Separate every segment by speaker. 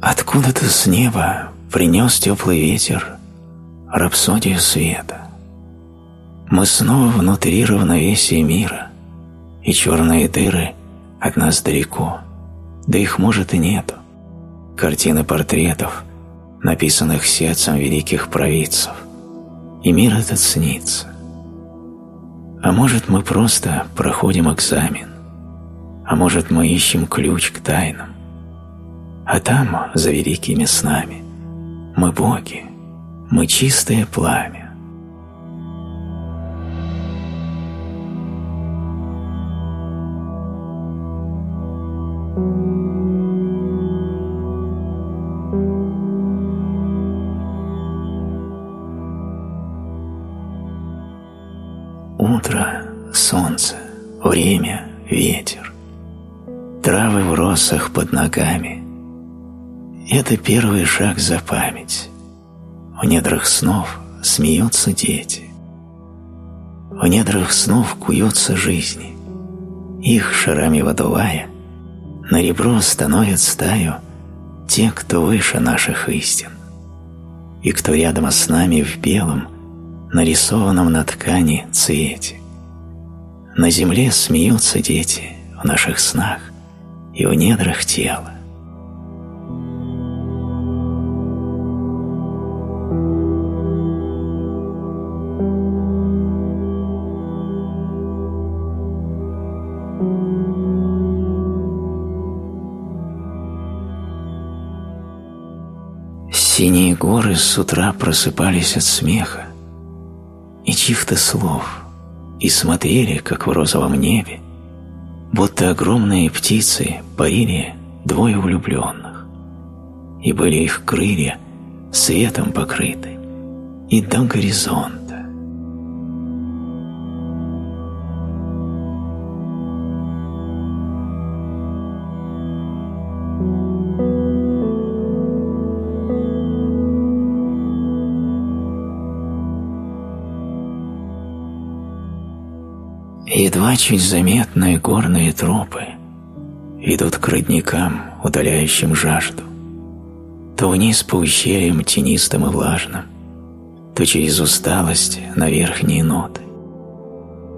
Speaker 1: Откуда-то с неба принес теплый ветер рапсодию света. Мы снова внутри равновесия мира, и черные дыры от нас далеко, да их может и нету. Картины портретов, написанных сердцем великих провидцев, и мир этот снится. А может, мы просто проходим экзамен, а может, мы ищем ключ к тайнам. А там, за великими снами, мы боги, мы чистое пламя. Утро, солнце, время, ветер. Травы в росах под ногами. Это первый шаг за память. В недрах снов смеются дети. В недрах снов куются жизни. Их, шарами водувая, на ребро становят стаю те, кто выше наших истин, и кто рядом с нами в белом – нарисованном на ткани цвете. На земле смеются дети в наших снах и в недрах тела. Синие горы с утра просыпались от смеха, и чьих-то слов, и смотрели, как в розовом небе, будто огромные птицы парили двое влюбленных, и были их крылья светом покрыты, и до горизонта Чуть заметные горные тропы ведут к родникам, удаляющим жажду, то вниз по ущельям тенистым и влажным, то через усталость на верхние ноты,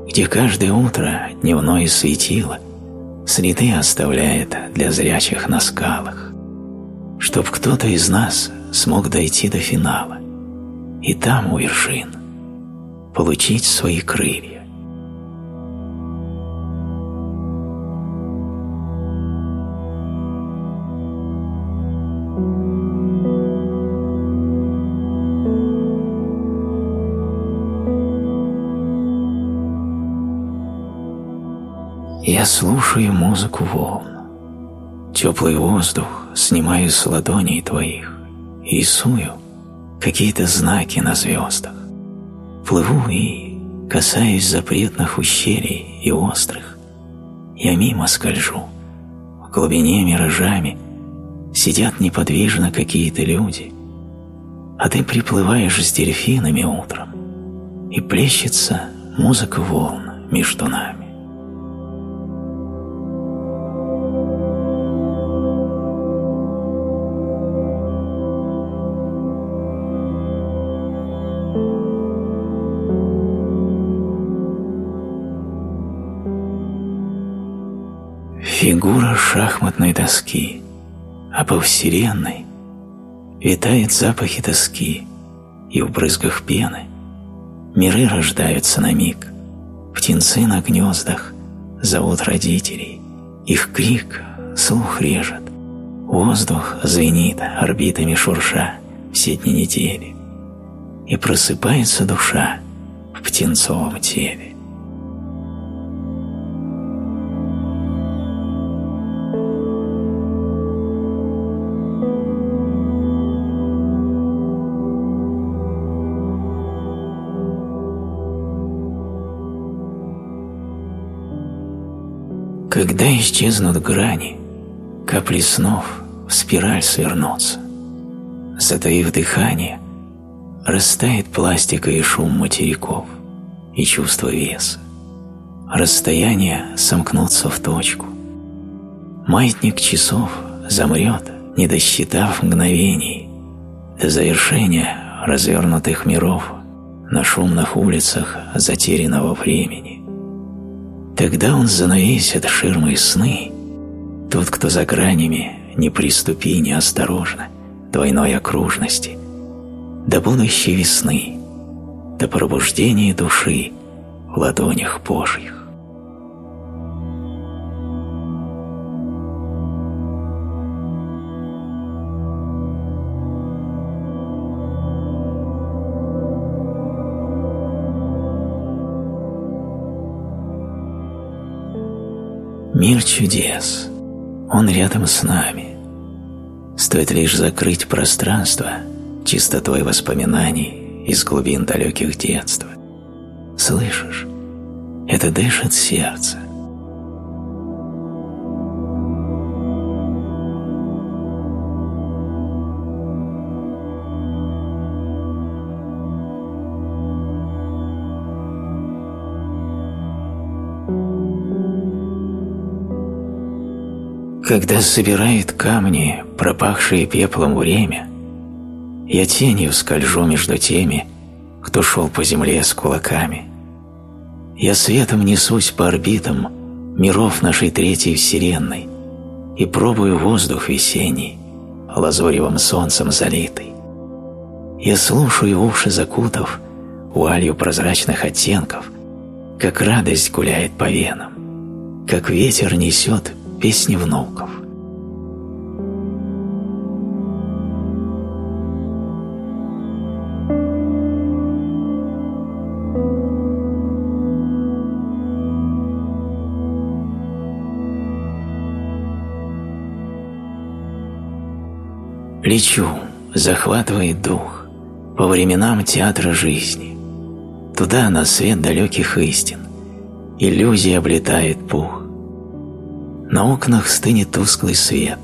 Speaker 1: где каждое утро дневное светило следы оставляет для зрячих на скалах, чтоб кто-то из нас смог дойти до финала и там у вершин получить свои крылья. Я слушаю музыку волн. Теплый воздух снимаю с ладоней твоих и рисую какие-то знаки на звездах. Плыву и касаюсь запретных ущелий и острых. Я мимо скольжу. В глубине миражами сидят неподвижно какие-то люди, а ты приплываешь с дельфинами утром, и плещется музыка волн между нами. Шахматной доски, а по вселенной витает запахи тоски, и в брызгах пены. Миры рождаются на миг, птенцы на гнездах зовут родителей, их крик слух режет, воздух звенит орбитами шурша все дни недели, и просыпается душа в птенцовом теле. Когда исчезнут грани, капли снов в спираль свернутся. Затаив дыхание, растает пластика и шум материков, и чувство веса. Расстояния сомкнутся в точку. Маятник часов замрет не досчитав мгновений до завершения развернутых миров на шумных улицах затерянного времени. Тогда он занавесит ширмой сны, тот, кто за гранями, не приступи неосторожно двойной окружности, до будущей весны, до пробуждения души в ладонях Божьих. Мир чудес. Он рядом с нами. Стоит лишь закрыть пространство чистотой воспоминаний из глубин далеких детства. Слышишь? Это дышит сердце. Когда собирает камни, пропахшие пеплом время, я тенью скольжу между теми, кто шел по земле с кулаками. Я светом несусь по орбитам миров нашей третьей вселенной и пробую воздух весенний, лазоревым солнцем залитый. Я слушаю уши закутов вуалью прозрачных оттенков, как радость гуляет по венам, как ветер несет песни внуков. Лечу, захватывает дух по временам театра жизни. Туда на свет далеких истин иллюзия облетает пух. На окнах стынет тусклый свет,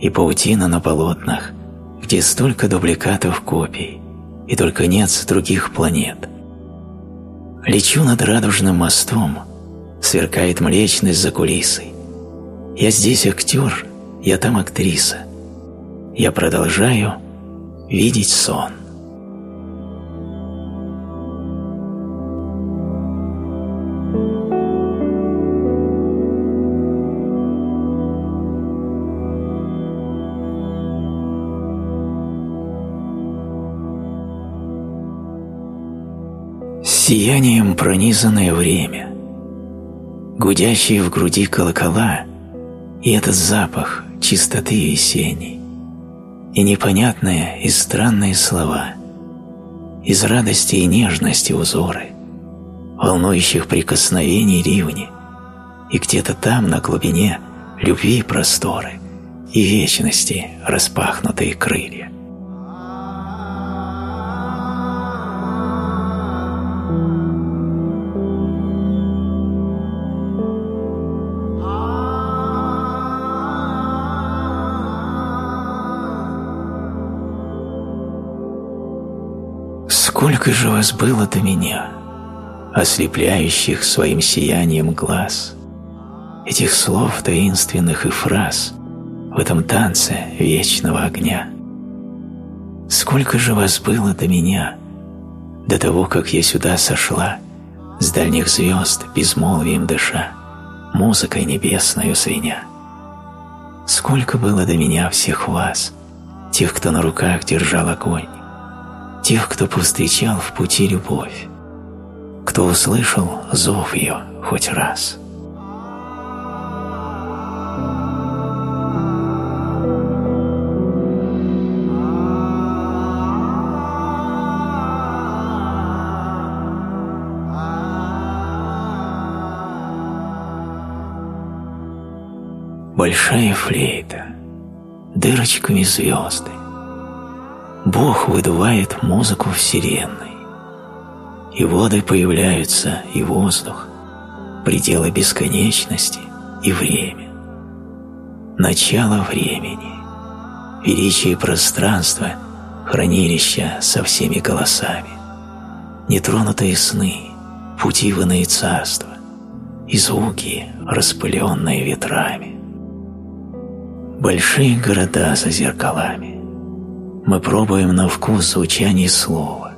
Speaker 1: и паутина на полотнах, где столько дубликатов копий, и только нет других планет. Лечу над радужным мостом, сверкает млечность за кулисой. Я здесь актер, я там актриса. Я продолжаю видеть сон. Сиянием пронизанное время, гудящие в груди колокола и этот запах чистоты весенней, и непонятные и странные слова, из радости и нежности узоры, волнующих прикосновений ливни, и где-то там, на глубине, любви просторы и вечности распахнутые крылья. Сколько же вас было до меня, ослепляющих своим сиянием глаз, этих слов таинственных и фраз в этом танце вечного огня. Сколько же вас было до меня, до того, как я сюда сошла, с дальних звезд безмолвием дыша, музыкой небесною звеня. Сколько было до меня всех вас, тех, кто на руках держал огонь, тех, кто повстречал в пути любовь, кто услышал зов ее хоть раз. Большая флейта, дырочками звезды, Бог выдувает музыку Вселенной. И воды появляются, и воздух, пределы бесконечности и время. Начало времени, величие пространства, хранилища со всеми голосами, нетронутые сны, пути в иные царства и звуки, распыленные ветрами. Большие города за зеркалами. Мы пробуем на вкус звучание слова.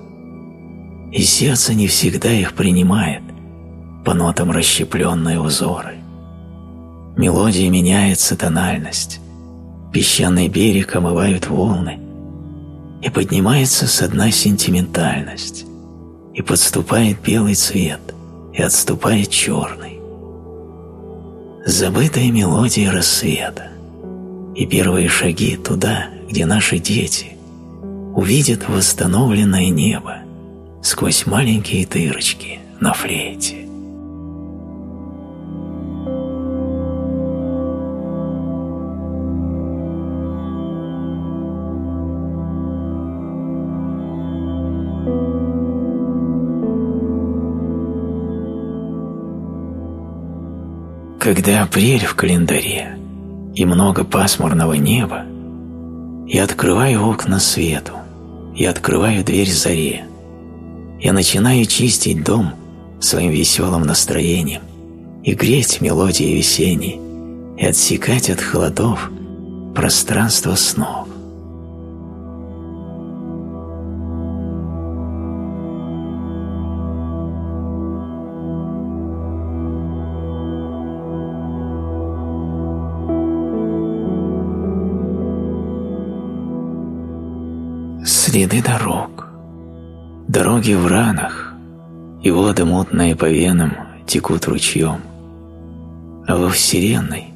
Speaker 1: И сердце не всегда их принимает, по нотам расщепленные узоры. Мелодии меняется тональность, песчаный берег омывают волны, и поднимается со дна сентиментальность, и подступает белый цвет, и отступает черный. Забытая мелодия рассвета, и первые шаги туда, где наши дети увидят восстановленное небо сквозь маленькие дырочки на флейте. Когда апрель в календаре и много пасмурного неба, я открываю окна свету, я открываю дверь заре, я начинаю чистить дом своим веселым настроением и греть мелодии весенней и отсекать от холодов пространство снов. Дорог. Дороги в ранах, и воды мутные по венам текут ручьем. А во Вселенной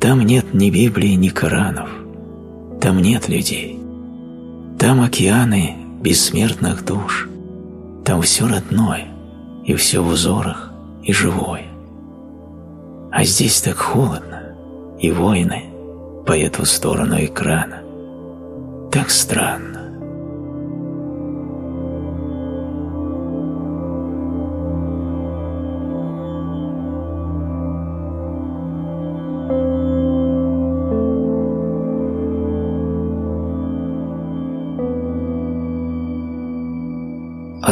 Speaker 1: там нет ни Библии, ни Коранов, там нет людей. Там океаны бессмертных душ, там все родное, и все в узорах, и живое. А здесь так холодно, и войны по эту сторону экрана. Так странно.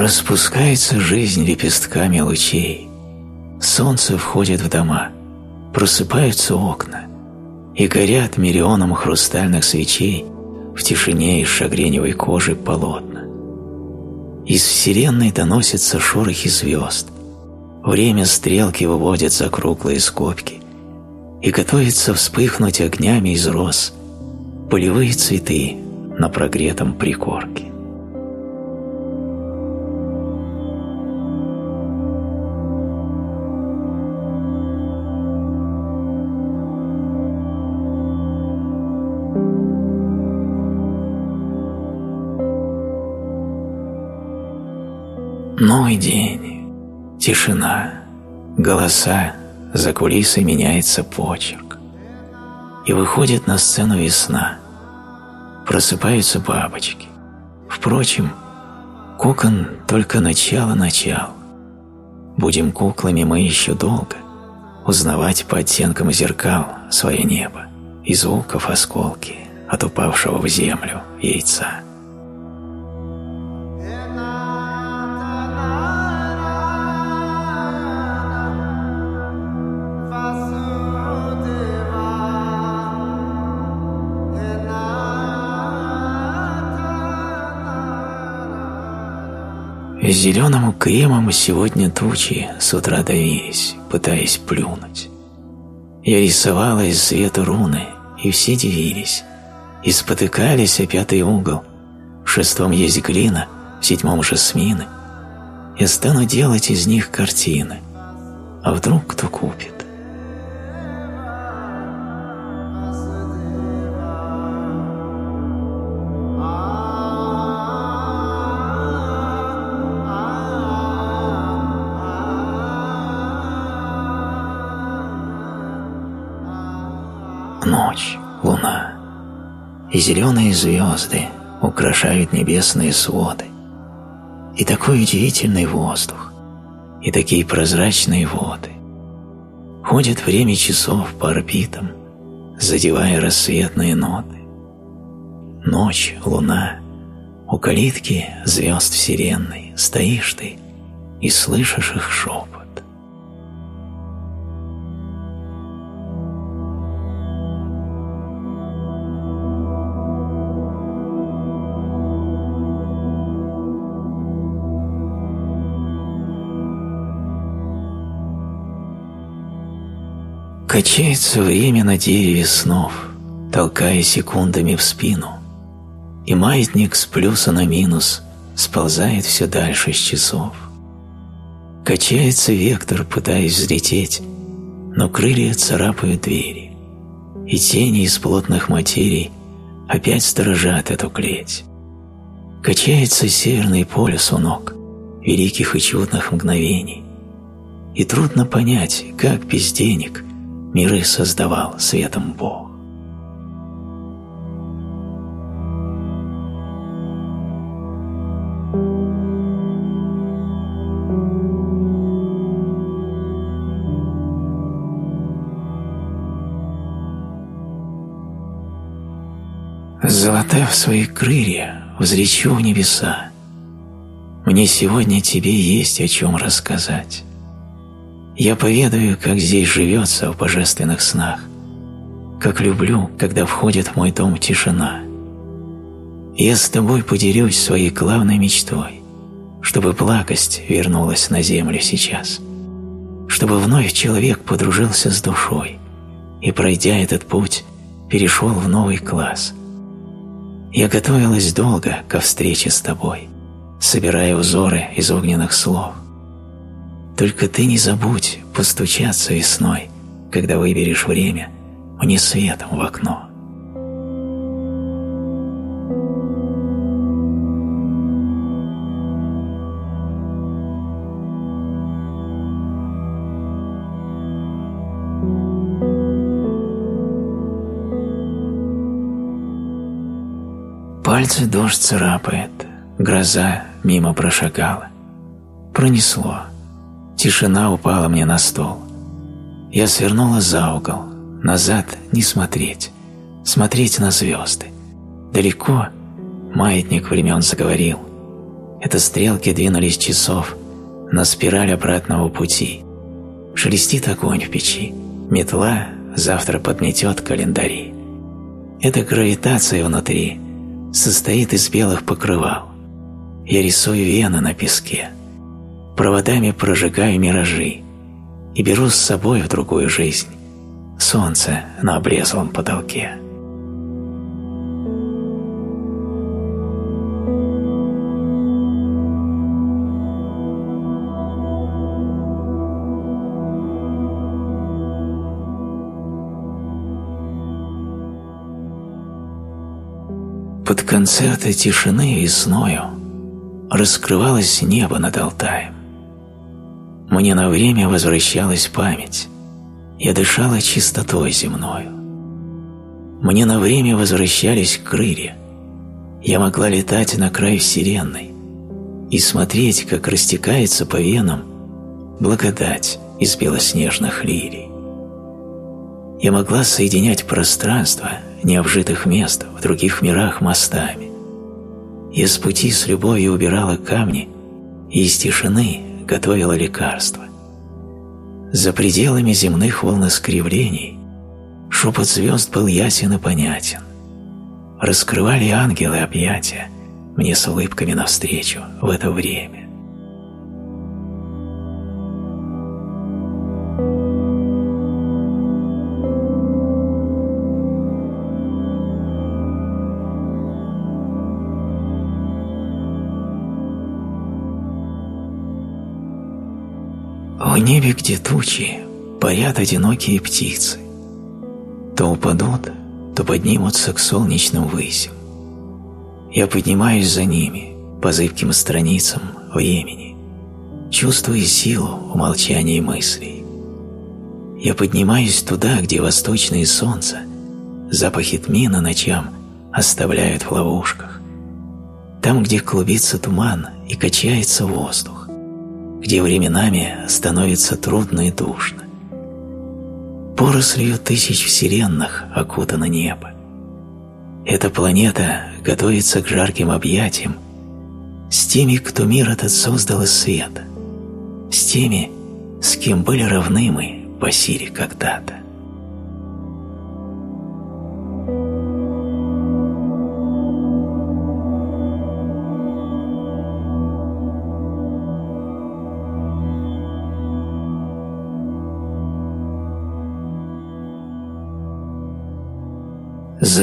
Speaker 1: Распускается жизнь лепестками лучей. Солнце входит в дома, просыпаются окна, и горят миллионом хрустальных свечей в тишине из шагреневой кожи полотна. Из вселенной доносятся шорохи звезд. Время стрелки выводят за круглые скобки, и готовится вспыхнуть огнями из роз полевые цветы на прогретом прикорке. Новый день, тишина, голоса, за кулисой меняется почерк. И выходит на сцену весна. Просыпаются бабочки. Впрочем, кокон только начало-начал. Будем куклами мы еще долго узнавать по оттенкам зеркал свое небо и звуков осколки от упавшего в землю яйца. Зеленому кремом сегодня тучи с утра давились, пытаясь плюнуть. Я рисовала из света руны, и все дивились, и спотыкались о пятый угол. В шестом есть глина, в седьмом жасмины. Я стану делать из них картины, а вдруг кто купит? И зеленые звезды украшают небесные своды, и такой удивительный воздух, и такие прозрачные воды. Ходит время часов по орбитам, задевая рассветные ноты. Ночь, луна, у калитки звезд вселенной стоишь ты и слышишь их шепот. Качается время на дереве снов, толкая секундами в спину, и маятник с плюса на минус сползает все дальше с часов. Качается вектор, пытаясь взлететь, но крылья царапают двери, и тени из плотных материй опять сторожат эту клеть. Качается северный полюс у ног великих и чудных мгновений, и трудно понять, как без денег миры создавал светом Бог. Золотав свои крылья, взлечу в небеса. Мне сегодня тебе есть о чем рассказать. Я поведаю, как здесь живется в божественных снах, как люблю, когда входит в мой дом тишина. Я с тобой поделюсь своей главной мечтой, чтобы плакость вернулась на землю сейчас, чтобы вновь человек подружился с душой и, пройдя этот путь, перешел в новый класс – я готовилась долго ко встрече с тобой, собирая узоры из огненных слов. Только ты не забудь постучаться весной, когда выберешь время, мне светом в окно. Пальцы дождь царапает, гроза мимо прошагала. Пронесло. Тишина упала мне на стол. Я свернула за угол, назад не смотреть, смотреть на звезды. Далеко маятник времен заговорил. Это стрелки двинулись часов на спираль обратного пути. Шелестит огонь в печи, метла завтра подметет календари. Это гравитация внутри — состоит из белых покрывал. Я рисую вены на песке, проводами прожигаю миражи и беру с собой в другую жизнь солнце на облезлом потолке. Под концерты тишины весною раскрывалось небо над Алтаем. Мне на время возвращалась память, я дышала чистотой земною. Мне на время возвращались крылья, я могла летать на край вселенной и смотреть, как растекается по венам благодать из белоснежных лилий. Я могла соединять пространство необжитых мест в других мирах мостами. Я с пути с любовью убирала камни и из тишины готовила лекарства. За пределами земных волноскривлений шепот звезд был ясен и понятен. Раскрывали ангелы объятия мне с улыбками навстречу в это время. Небе, где тучи, парят одинокие птицы. То упадут, то поднимутся к солнечным высям. Я поднимаюсь за ними по зыбким страницам времени, чувствуя силу в молчании мыслей. Я поднимаюсь туда, где восточное солнце запахи тмина ночам оставляют в ловушках. Там, где клубится туман и качается воздух где временами становится трудно и душно. Порослью тысяч вселенных окутано небо. Эта планета готовится к жарким объятиям с теми, кто мир этот создал из света, с теми, с кем были равны мы по силе когда-то.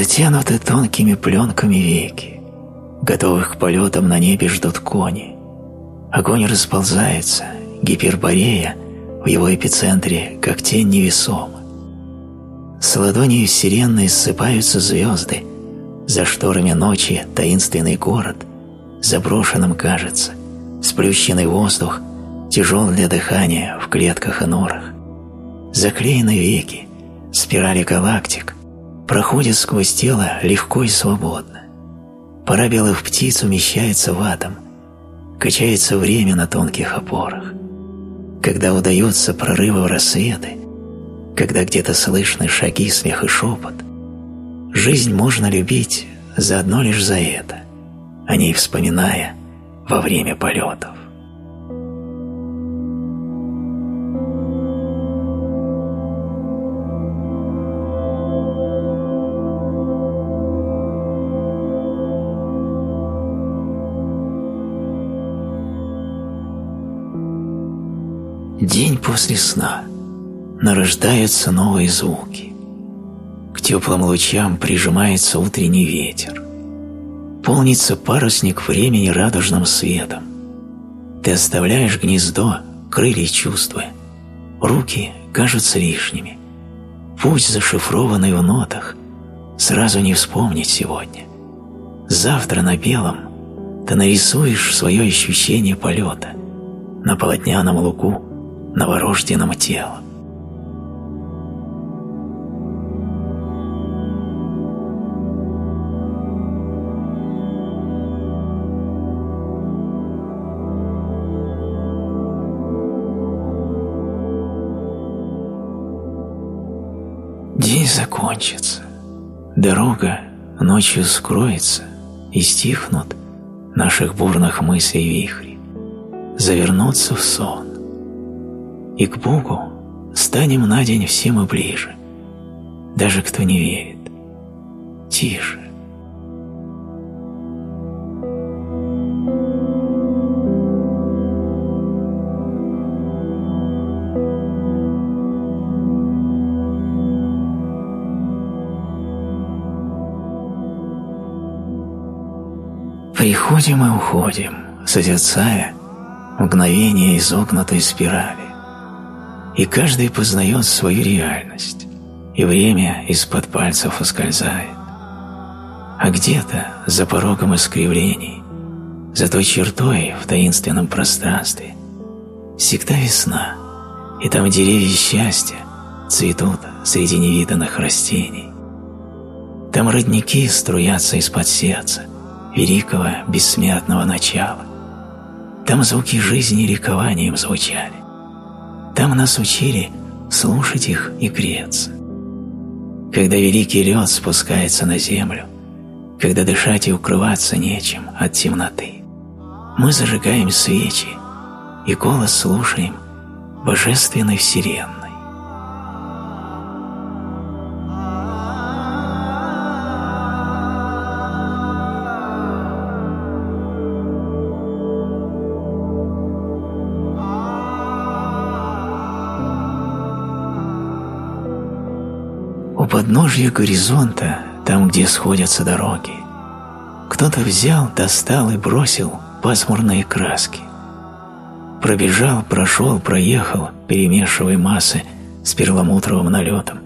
Speaker 1: Затянуты тонкими пленками веки, готовых к полетам на небе ждут кони. Огонь расползается, гиперборея в его эпицентре, как тень невесома. С ладонью сиренной ссыпаются звезды, за шторами ночи таинственный город, заброшенным кажется, сплющенный воздух, тяжел для дыхания в клетках и норах. Заклеены веки, спирали галактик, проходят сквозь тело легко и свободно. Пора белых птиц умещается в атом, качается время на тонких опорах. Когда удается прорывы в рассветы, когда где-то слышны шаги, смех и шепот, жизнь можно любить заодно лишь за это, о ней вспоминая во время полетов. День после сна. Нарождаются новые звуки. К теплым лучам прижимается утренний ветер. Полнится парусник времени радужным светом. Ты оставляешь гнездо, крылья чувствуя. Руки кажутся лишними. Путь зашифрованный в нотах, сразу не вспомнить сегодня. Завтра на белом ты нарисуешь свое ощущение полета на полотняном луку новорожденным телом. День закончится, дорога ночью скроется и стихнут наших бурных мыслей вихри, завернуться в сон и к Богу станем на день все мы ближе, даже кто не верит. Тише. Приходим и уходим, созерцая мгновение изогнутой спирали и каждый познает свою реальность, и время из-под пальцев ускользает. А где-то за порогом искривлений, за той чертой в таинственном пространстве, всегда весна, и там деревья счастья цветут среди невиданных растений. Там родники струятся из-под сердца, великого бессмертного начала. Там звуки жизни ликованием звучали. Там нас учили слушать их и греться. Когда великий лед спускается на землю, когда дышать и укрываться нечем от темноты, мы зажигаем свечи и голос слушаем божественной вселенной. Подножья горизонта, там, где сходятся дороги. Кто-то взял, достал и бросил пасмурные краски. Пробежал, прошел, проехал, перемешивая массы с перламутровым налетом,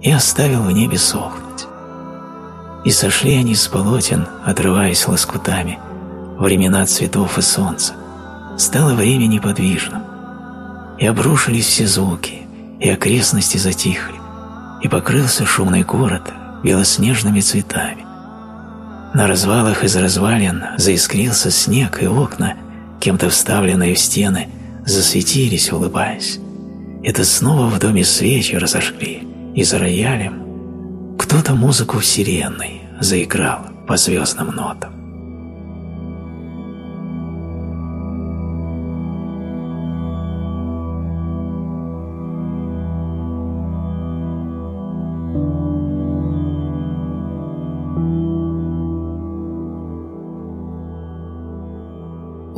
Speaker 1: и оставил в небе сохнуть. И сошли они с полотен, отрываясь лоскутами, времена цветов и солнца. Стало время неподвижным, и обрушились все звуки, и окрестности затихли и покрылся шумный город белоснежными цветами. На развалах из развалин заискрился снег, и окна, кем-то вставленные в стены, засветились, улыбаясь. Это снова в доме свечи разожгли, и за роялем кто-то музыку вселенной заиграл по звездным нотам.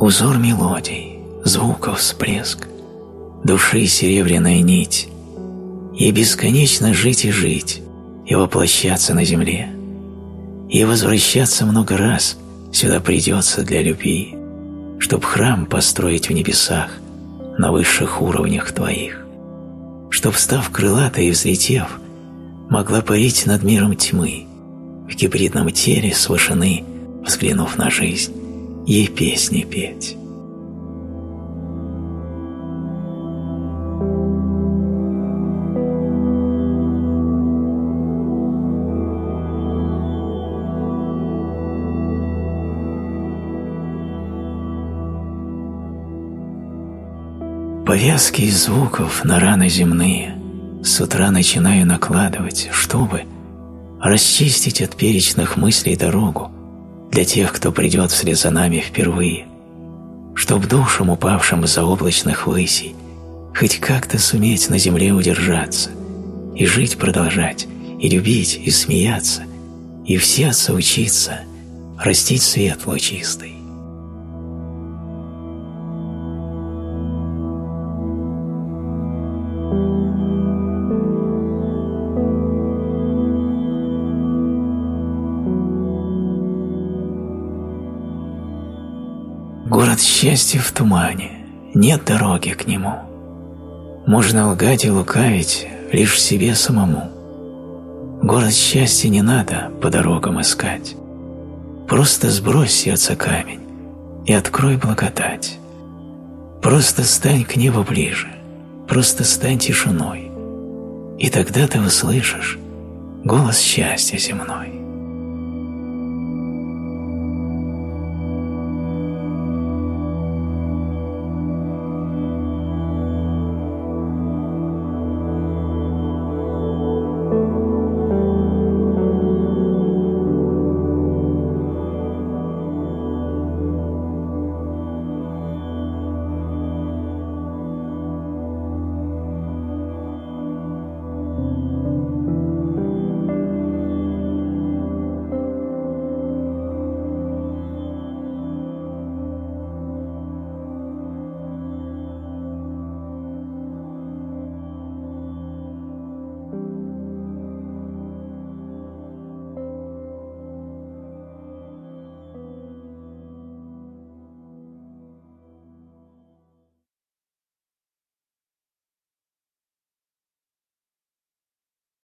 Speaker 1: Узор мелодий, звуков всплеск, души серебряная нить, и бесконечно жить и жить, и воплощаться на земле, И возвращаться много раз сюда придется для любви, чтоб храм построить в небесах на высших уровнях твоих, чтоб, став крылатой и взлетев, могла парить над миром тьмы, в гибридном теле с вышины, взглянув на жизнь, ей песни петь. Повязки из звуков на раны земные с утра начинаю накладывать, чтобы расчистить от перечных мыслей дорогу для тех, кто придет вслед за нами впервые, чтоб душам, упавшим из-за облачных высей, хоть как-то суметь на земле удержаться и жить продолжать, и любить, и смеяться, и в сердце учиться, растить свет лучистый. Город счастья в тумане, нет дороги к нему. Можно лгать и лукавить лишь себе самому. Город счастья не надо по дорогам искать. Просто сбрось сердце камень и открой благодать. Просто стань к небу ближе, просто стань тишиной, и тогда ты услышишь голос счастья земной.